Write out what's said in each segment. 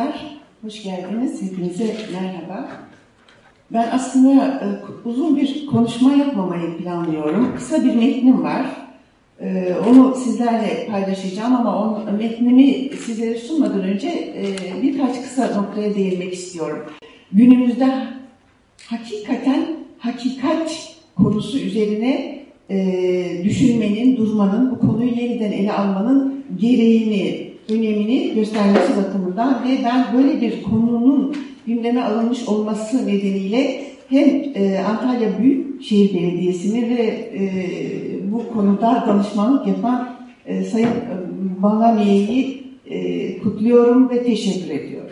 filozoflar, hoş geldiniz. Hepinize merhaba. Ben aslında e, uzun bir konuşma yapmamayı planlıyorum. Kısa bir metnim var. E, onu sizlerle paylaşacağım ama onun, metnimi sizlere sunmadan önce e, birkaç kısa noktaya değinmek istiyorum. Günümüzde hakikaten hakikat konusu üzerine düşünmenin, durmanın, bu konuyu yeniden ele almanın gereğini önemini göstermesi bakımından ve ben böyle bir konunun gündeme alınmış olması nedeniyle hem e, Antalya Büyükşehir Belediyesi'ni ve e, bu konuda danışmanlık yapan e, Sayın e, Balamiye'yi e, kutluyorum ve teşekkür ediyorum.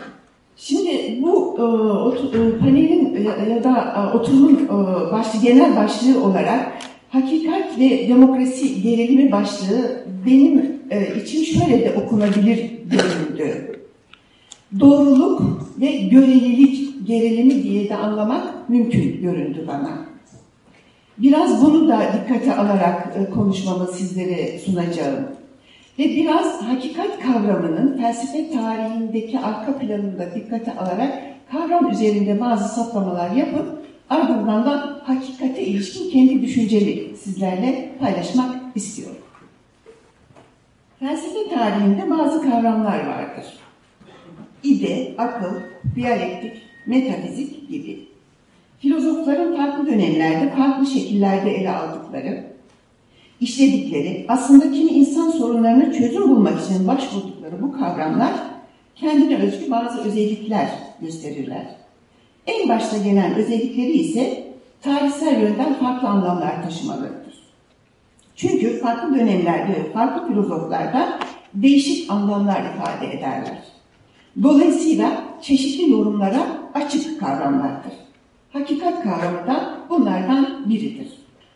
Şimdi bu e, otu, e, panelin ya, ya da e, oturumun e, genel başlığı olarak hakikat ve demokrasi gerilimi başlığı benim e, için şöyle de okunabilir göründü. Doğruluk ve görelilik gerilimi diye de anlamak mümkün göründü bana. Biraz bunu da dikkate alarak e, konuşmamı sizlere sunacağım. Ve biraz hakikat kavramının felsefe tarihindeki arka planında dikkate alarak kavram üzerinde bazı saptamalar yapıp ardından da hakikate ilişkin kendi düşüncemi sizlerle paylaşmak istiyorum. Felsefe tarihinde bazı kavramlar vardır. İde, akıl, diyalektik, metafizik gibi. Filozofların farklı dönemlerde, farklı şekillerde ele aldıkları, işledikleri, aslında kimi insan sorunlarına çözüm bulmak için başvurdukları bu kavramlar kendine özgü bazı özellikler gösterirler. En başta gelen özellikleri ise tarihsel yönden farklı anlamlar taşımalarıdır. Çünkü farklı dönemlerde farklı filozoflarda değişik anlamlar ifade ederler. Dolayısıyla çeşitli yorumlara açık kavramlardır. Hakikat kavramı da bunlardan biridir.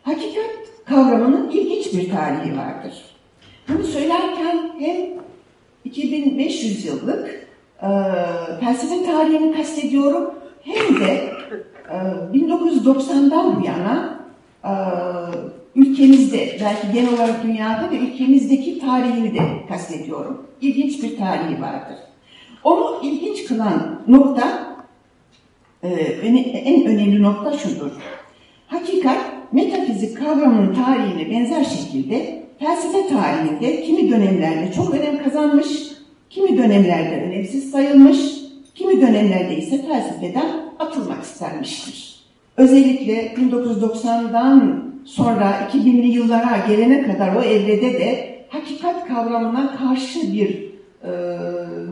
Hakikat kavramının ilginç bir tarihi vardır. Bunu söylerken hem 2500 yıllık e, felsefe tarihini kastediyorum hem de e, 1990'dan bu yana e, ülkemizde, belki genel olarak dünyada ve ülkemizdeki tarihini de kastediyorum. İlginç bir tarihi vardır. Onu ilginç kılan nokta, e, en önemli nokta şudur. Hakikat, metafizik kavramının tarihine benzer şekilde felsefe tarihinde kimi dönemlerde çok önem kazanmış, kimi dönemlerde önemsiz sayılmış, kimi dönemlerde ise felsefeden atılmak istenmiştir. Özellikle 1990'dan sonra 2000'li yıllara gelene kadar o evrede de hakikat kavramına karşı bir e,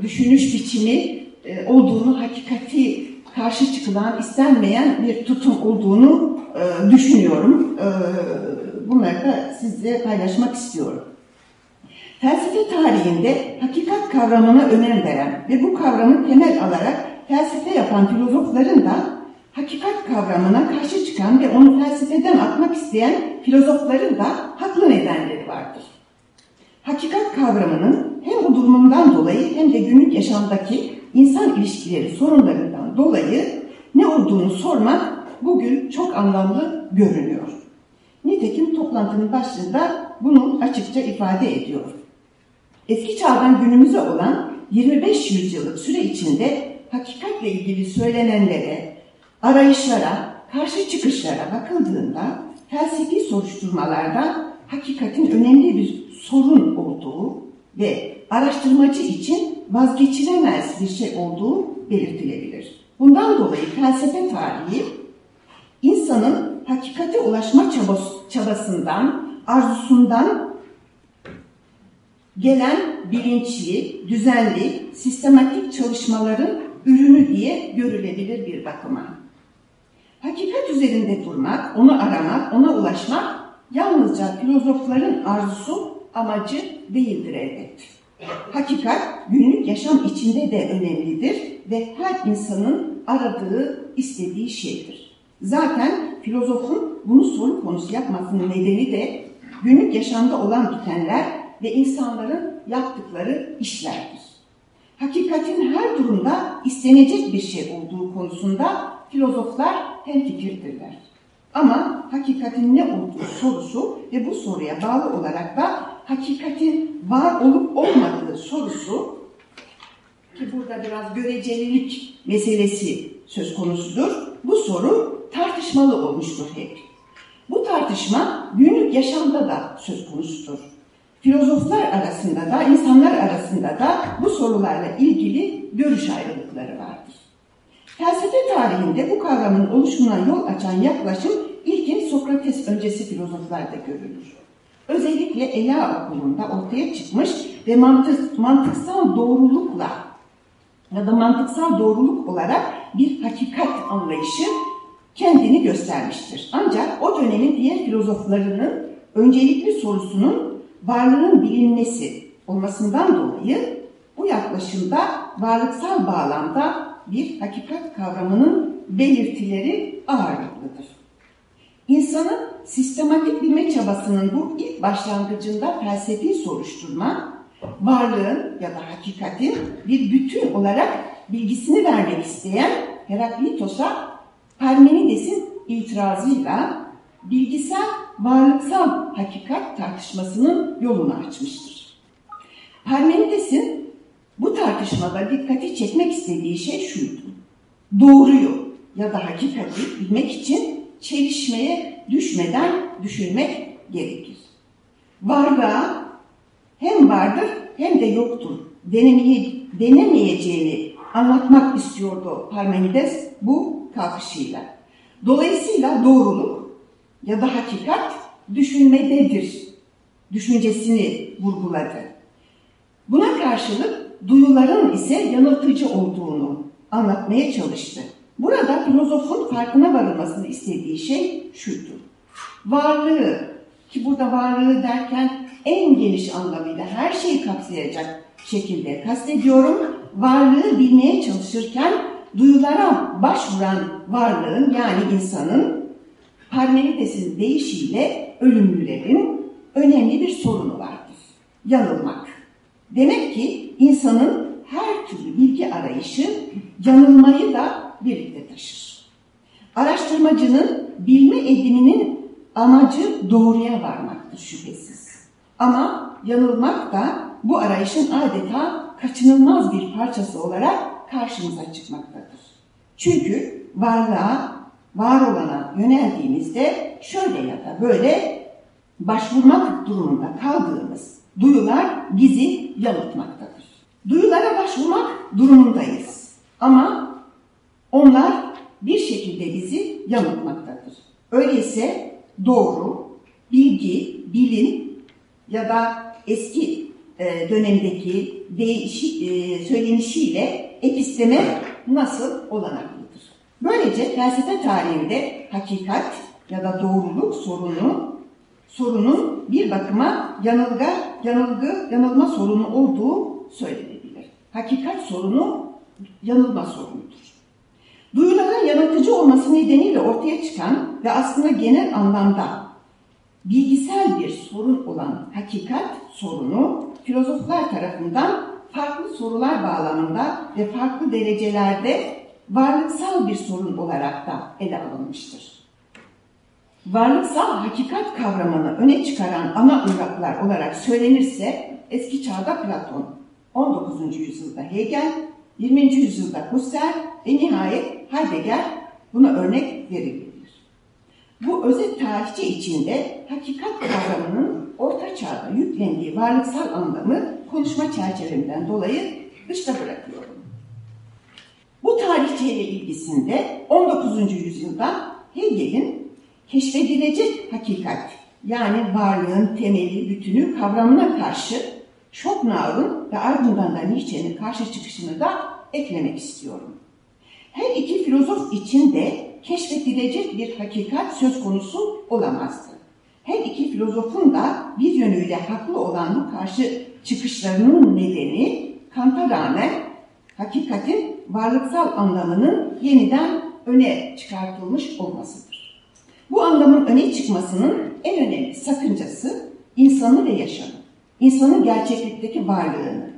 düşünüş biçimi e, olduğunu, hakikati karşı çıkılan, istenmeyen bir tutum olduğunu e, düşünüyorum. E, bunları da sizle paylaşmak istiyorum. Felsefe tarihinde hakikat kavramına önem veren ve bu kavramı temel alarak felsefe yapan filozofların da hakikat kavramına karşı çıkan ve onu felsefeden atmak isteyen filozofların da haklı nedenleri vardır. Hakikat kavramının hem bu durumundan dolayı hem de günlük yaşamdaki insan ilişkileri sorunlarından dolayı ne olduğunu sormak bugün çok anlamlı görünüyor. Nitekim toplantının başlığında bunu açıkça ifade ediyor. Eski çağdan günümüze olan 25 yüzyıllık süre içinde hakikatle ilgili söylenenlere, arayışlara, karşı çıkışlara bakıldığında felsefi soruşturmalarda hakikatin önemli bir sorun olduğu ve araştırmacı için vazgeçilemez bir şey olduğu belirtilebilir. Bundan dolayı felsefe tarihi insanın hakikate ulaşma çabasından, arzusundan gelen bilinçli, düzenli, sistematik çalışmaların ürünü diye görülebilir bir bakıma. Hakikat üzerinde durmak, onu aramak, ona ulaşmak yalnızca filozofların arzusu, amacı değildir elbet. Hakikat günlük yaşam içinde de önemlidir ve her insanın aradığı, istediği şeydir. Zaten filozofun bunu soru konusu yapmasının nedeni de günlük yaşamda olan bitenler ve insanların yaptıkları işlerdir. Hakikatin her durumda istenecek bir şey olduğu konusunda filozoflar hemfikirdirler. Ama hakikatin ne olduğu sorusu ve bu soruya bağlı olarak da hakikatin var olup olmadığı sorusu ki burada biraz görecelilik meselesi söz konusudur. Bu soru tartışmalı olmuştur hep. Bu tartışma günlük yaşamda da söz konusudur. Filozoflar arasında da, insanlar arasında da bu sorularla ilgili görüş ayrılıkları vardır. Felsefe tarihinde bu kavramın oluşumuna yol açan yaklaşım ilkin Sokrates öncesi filozoflarda görülür. Özellikle Ela okulunda ortaya çıkmış ve mantık, mantıksal doğrulukla ya da mantıksal doğruluk olarak bir hakikat anlayışı kendini göstermiştir. Ancak o dönemin diğer filozoflarının öncelikli sorusunun varlığın bilinmesi olmasından dolayı bu yaklaşımda varlıksal bağlamda bir hakikat kavramının belirtileri ağırlıklıdır. İnsanın sistematik bilme çabasının bu ilk başlangıcında felsefi soruşturma, varlığın ya da hakikatin bir bütün olarak bilgisini vermek isteyen Heraklitos'a Parmenides'in itirazıyla bilgisel varlıksal hakikat tartışmasının yolunu açmıştır. Parmenides'in bu tartışmada dikkati çekmek istediği şey şuydu. Doğruyu ya da hakikati bilmek için çelişmeye düşmeden düşünmek gerekir. Varlığa hem vardır hem de yoktur denemeye, denemeyeceğini anlatmak istiyordu Parmenides bu kalkışıyla. Dolayısıyla doğruluk ya da hakikat düşünmededir düşüncesini vurguladı. Buna karşılık duyuların ise yanıltıcı olduğunu anlatmaya çalıştı. Burada filozofun farkına varılmasını istediği şey şudur. Varlığı, ki burada varlığı derken en geniş anlamıyla her şeyi kapsayacak şekilde kastediyorum. Varlığı bilmeye çalışırken duyulara başvuran varlığın yani insanın Parmenides'in deyişiyle ölümlülerin önemli bir sorunu vardır. Yanılmak. Demek ki insanın her türlü bilgi arayışı yanılmayı da birlikte taşır. Araştırmacının bilme ediminin amacı doğruya varmaktır şüphesiz. Ama yanılmak da bu arayışın adeta kaçınılmaz bir parçası olarak karşımıza çıkmaktadır. Çünkü varlığa, var olana yöneldiğimizde şöyle ya da böyle başvurmak durumunda kaldığımız duyular bizi yanıltmaktadır. Duyulara başvurmak durumundayız. Ama onlar bir şekilde bizi yanıltmaktadır. Öyleyse doğru, bilgi, bilim ya da eski e, dönemdeki değişi, e, söylenişiyle episteme nasıl olanaklıdır? Böylece felsefe tarihinde hakikat ya da doğruluk sorunu sorunun bir bakıma yanılga, yanılgı, yanılma sorunu olduğu söylenebilir. Hakikat sorunu yanılma sorunudur. Duyuların yanıltıcı olması nedeniyle ortaya çıkan ve aslında genel anlamda bilgisel bir sorun olan hakikat sorunu filozoflar tarafından farklı sorular bağlamında ve farklı derecelerde varlıksal bir sorun olarak da ele alınmıştır. Varlıksal hakikat kavramını öne çıkaran ana ırmaklar olarak söylenirse eski çağda Platon, 19. yüzyılda Hegel, 20. yüzyılda Husserl ve nihayet Heidegger buna örnek verilir. Bu özet tarihçi içinde hakikat kavramının orta çağda yüklendiği varlıksal anlamı konuşma çerçevemden dolayı dışta bırakıyorum. Tarihçiyle ilgisinde 19. yüzyılda Hegel'in keşfedilecek hakikat yani varlığın temeli, bütünü kavramına karşı Schopenhauer'ın ve ardından da Nietzsche'nin karşı çıkışını da eklemek istiyorum. Her iki filozof için de keşfedilecek bir hakikat söz konusu olamazdı. Her iki filozofun da bir yönüyle haklı olan bu karşı çıkışlarının nedeni Kant'a rağmen hakikatin varlıksal anlamının yeniden öne çıkartılmış olmasıdır. Bu anlamın öne çıkmasının en önemli sakıncası insanı ve yaşamı, insanın gerçeklikteki varlığını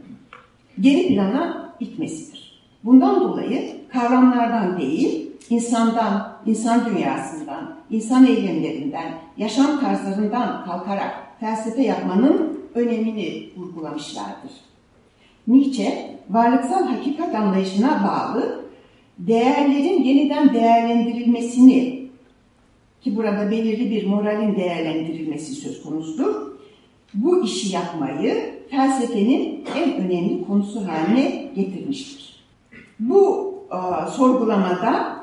geri plana itmesidir. Bundan dolayı kavramlardan değil, insandan, insan dünyasından, insan eylemlerinden, yaşam tarzlarından kalkarak felsefe yapmanın önemini vurgulamışlardır. Nietzsche, varlıksal hakikat anlayışına bağlı değerlerin yeniden değerlendirilmesini ki burada belirli bir moralin değerlendirilmesi söz konusudur. Bu işi yapmayı felsefenin en önemli konusu haline getirmiştir. Bu e, sorgulamada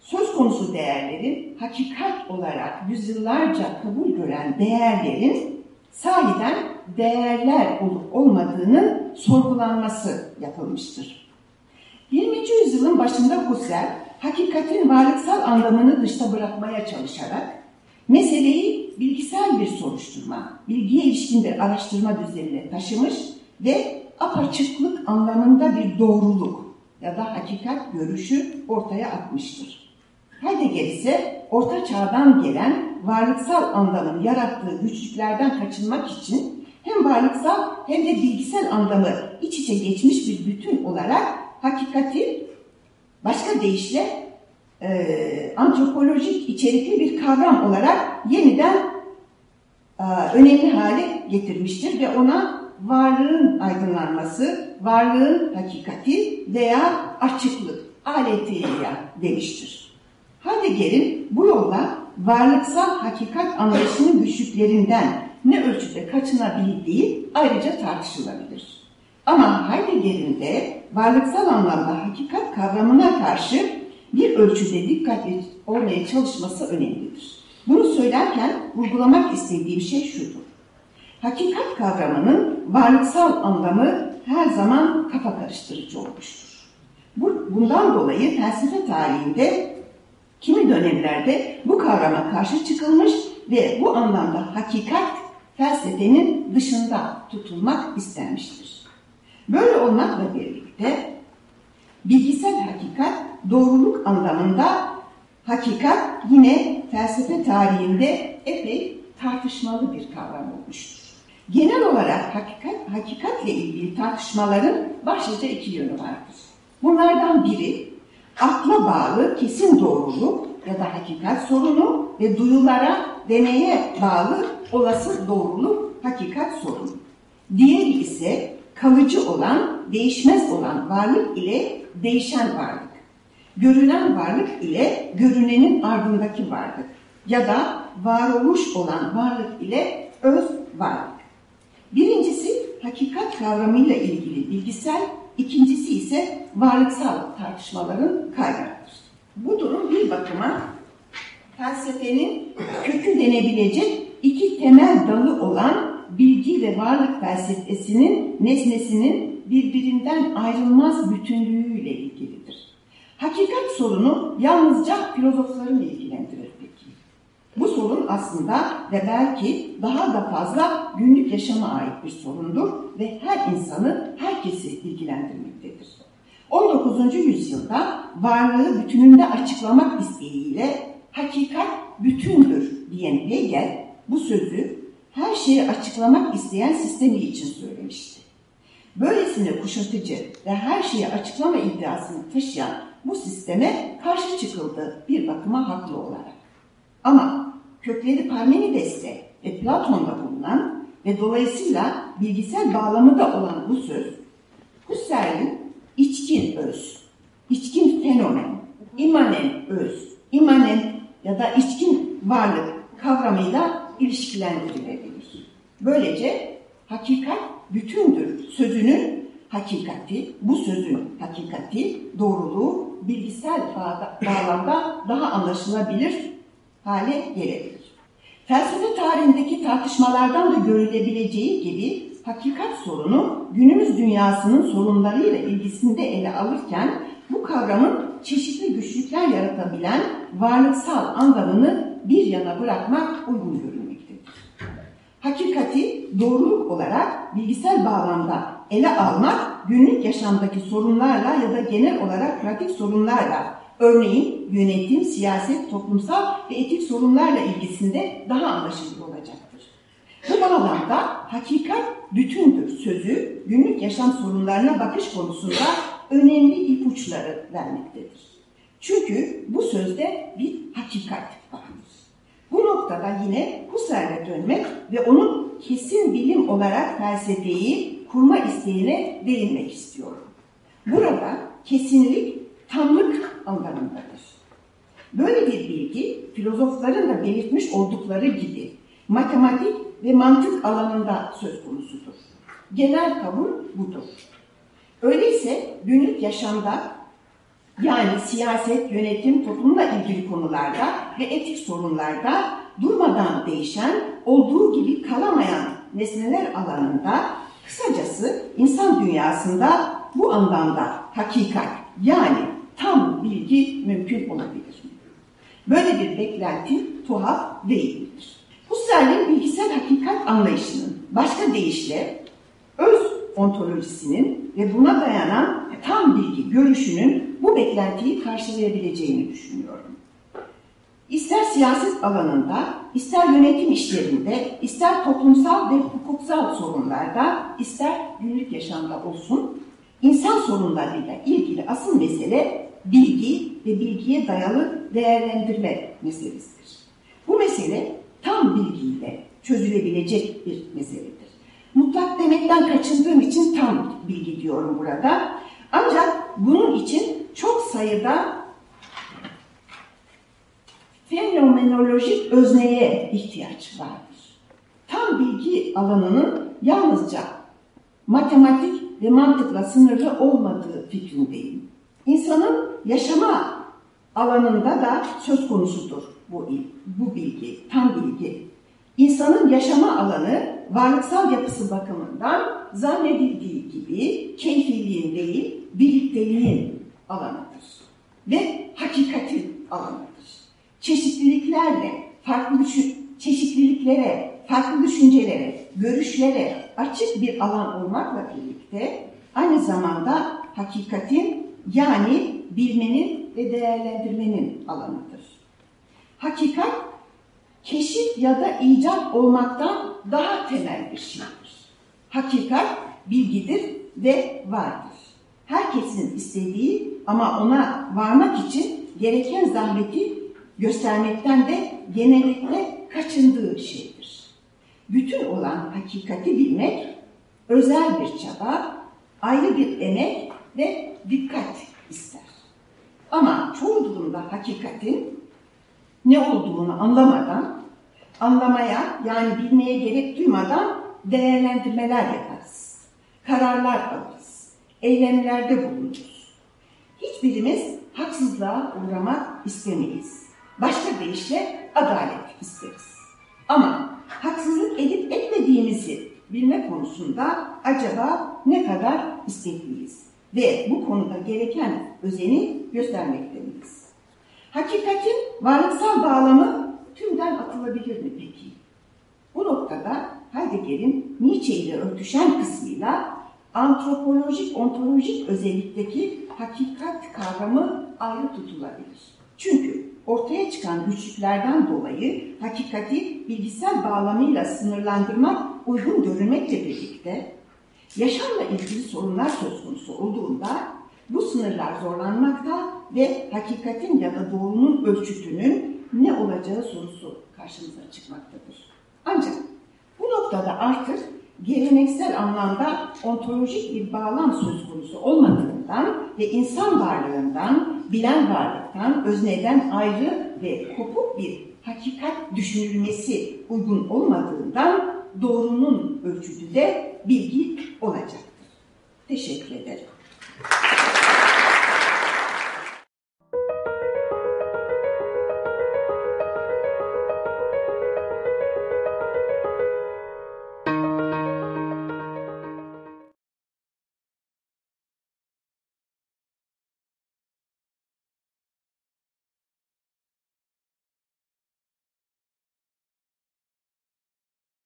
söz konusu değerlerin hakikat olarak yüzyıllarca kabul gören değerlerin sahiden değerler olup olmadığının sorgulanması yapılmıştır. 20. yüzyılın başında Husserl, hakikatin varlıksal anlamını dışta bırakmaya çalışarak meseleyi bilgisel bir soruşturma, bilgiye ilişkin bir araştırma düzenine taşımış ve apaçıklık anlamında bir doğruluk ya da hakikat görüşü ortaya atmıştır. Heidegger ise orta çağdan gelen varlıksal anlamın yarattığı güçlüklerden kaçınmak için hem varlıksal hem de bilgisel anlamı iç içe geçmiş bir bütün olarak hakikati başka deyişle e, antropolojik içerikli bir kavram olarak yeniden e, önemli hale getirmiştir ve ona varlığın aydınlanması, varlığın hakikati veya açıklık, aletiya demiştir. Heidegger'in bu yolla varlıksal hakikat anlayışının güçlüklerinden ne ölçüde kaçınabildiği ayrıca tartışılabilir. Ama Heidegger'in de varlıksal anlamda hakikat kavramına karşı bir ölçüde dikkatli olmaya çalışması önemlidir. Bunu söylerken vurgulamak istediğim şey şudur. Hakikat kavramının varlıksal anlamı her zaman kafa karıştırıcı olmuştur. Bundan dolayı felsefe tarihinde kimi dönemlerde bu kavrama karşı çıkılmış ve bu anlamda hakikat felsefenin dışında tutulmak istenmiştir. Böyle olmakla birlikte bilgisel hakikat doğruluk anlamında hakikat yine felsefe tarihinde epey tartışmalı bir kavram olmuştur. Genel olarak hakikat, hakikatle ilgili tartışmaların başlıca iki yönü vardır. Bunlardan biri akla bağlı kesin doğruluk ya da hakikat sorunu ve duyulara, deneye bağlı olası doğruluk, hakikat sorunu. Diğeri ise kalıcı olan, değişmez olan varlık ile değişen varlık. Görünen varlık ile görünenin ardındaki varlık ya da varoluş olan varlık ile öz varlık. Birincisi hakikat kavramıyla ilgili bilgisel, ikincisi ise varlıksal tartışmaların kaynağıdır. Bu durum bir bakıma felsefenin kökü denebilecek iki temel dalı olan bilgi ve varlık felsefesinin nesnesinin birbirinden ayrılmaz bütünlüğüyle ilgilidir. Hakikat sorunu yalnızca filozofların ilgilendirir peki. Bu sorun aslında ve belki daha da fazla günlük yaşama ait bir sorundur ve her insanı, herkesi ilgilendirmektedir. 19. yüzyılda varlığı bütününde açıklamak isteğiyle hakikat bütündür diyen Hegel bu sözü her şeyi açıklamak isteyen sistemi için söylemişti. Böylesine kuşatıcı ve her şeyi açıklama iddiasını taşıyan bu sisteme karşı çıkıldı bir bakıma haklı olarak. Ama kökleri Parmenides'te ve Platon'da bulunan ve dolayısıyla bilgisel bağlamı da olan bu söz, Husserl'in içkin öz, içkin fenomen, imanen öz, imanen ya da içkin varlık kavramıyla ilişkilendirilebilir. Böylece hakikat bütündür sözünün hakikati, bu sözün hakikati, doğruluğu bilgisel bağlamda daha anlaşılabilir hale gelebilir. Felsefe tarihindeki tartışmalardan da görülebileceği gibi hakikat sorunu günümüz dünyasının sorunlarıyla ilgisinde ele alırken bu kavramın çeşitli güçlükler yaratabilen varlıksal anlamını bir yana bırakmak uygun görülmektedir. Hakikati doğruluk olarak bilgisel bağlamda ele almak günlük yaşamdaki sorunlarla ya da genel olarak pratik sorunlarla örneğin yönetim, siyaset, toplumsal ve etik sorunlarla ilgisinde daha anlaşılır olacaktır. Bu bağlamda hakikat bütündür sözü günlük yaşam sorunlarına bakış konusunda önemli ipuçları vermektedir. Çünkü bu sözde bir hakikat vardır. Bu noktada yine Husserl'e dönmek ve onun kesin bilim olarak felsefeyi kurma isteğine değinmek istiyorum. Burada kesinlik tamlık anlamındadır. Böyle bir bilgi filozofların da belirtmiş oldukları gibi matematik ve mantık alanında söz konusudur. Genel kabul budur. Öyleyse günlük yaşamda yani siyaset, yönetim, toplumla ilgili konularda ve etik sorunlarda durmadan değişen, olduğu gibi kalamayan nesneler alanında, kısacası insan dünyasında bu anlamda hakikat yani tam bilgi mümkün olabilir? Böyle bir beklenti tuhaf değildir. Husserl'in bilgisel hakikat anlayışının başka deyişle öz ontolojisinin ve buna dayanan tam bilgi görüşünün bu beklentiyi karşılayabileceğini düşünüyorum. İster siyaset alanında, ister yönetim işlerinde, ister toplumsal ve hukuksal sorunlarda, ister günlük yaşamda olsun, insan sorunlarıyla ilgili asıl mesele bilgi ve bilgiye dayalı değerlendirme meselesidir. Bu mesele tam bilgiyle çözülebilecek bir meseledir. Mutlak demekten kaçındığım için tam bilgi diyorum burada. Ancak bunun için çok sayıda fenomenolojik özneye ihtiyaç vardır. Tam bilgi alanının yalnızca matematik ve mantıkla sınırlı olmadığı fikrindeyim. İnsanın yaşama alanında da söz konusudur bu, bu bilgi, tam bilgi. İnsanın yaşama alanı varlıksal yapısı bakımından zannedildiği gibi keyfiliğin değil, birlikteliğin alanıdır. Ve hakikatin alanıdır. Çeşitliliklerle, farklı düşün, çeşitliliklere, farklı düşüncelere, görüşlere açık bir alan olmakla birlikte aynı zamanda hakikatin yani bilmenin ve değerlendirmenin alanıdır. Hakikat keşif ya da icat olmaktan daha temel bir şeydir. Hakikat bilgidir ve vardır. Herkesin istediği ama ona varmak için gereken zahmeti göstermekten de genellikle kaçındığı şeydir. Bütün olan hakikati bilmek özel bir çaba, ayrı bir emek ve dikkat ister. Ama çoğu durumda hakikatin ne olduğunu anlamadan, anlamaya yani bilmeye gerek duymadan değerlendirmeler yaparız. Kararlar alırız. Eylemlerde bulunuruz. Hiçbirimiz haksızlığa uğramak istemeyiz. Başka deyişle adalet isteriz. Ama haksızlık edip etmediğimizi bilme konusunda acaba ne kadar istekliyiz? Ve bu konuda gereken özeni göstermekte miyiz? Hakikatin varlıksal bağlamı tümden atılabilir mi peki? Bu noktada Heidegger'in Nietzsche ile örtüşen kısmıyla antropolojik, ontolojik özellikteki hakikat kavramı ayrı tutulabilir. Çünkü ortaya çıkan güçlüklerden dolayı hakikati bilgisel bağlamıyla sınırlandırmak uygun görülmekle birlikte yaşamla ilgili sorunlar söz konusu olduğunda bu sınırlar zorlanmakta ve hakikatin ya da doğrunun ölçütünün ne olacağı sorusu karşımıza çıkmaktadır. Ancak bu noktada artık geleneksel anlamda ontolojik bir bağlam söz konusu olmadığından ve insan varlığından, bilen varlıktan, özneden ayrı ve kopuk bir hakikat düşünülmesi uygun olmadığından doğrunun ölçütü de bilgi olacaktır. Teşekkür ederim.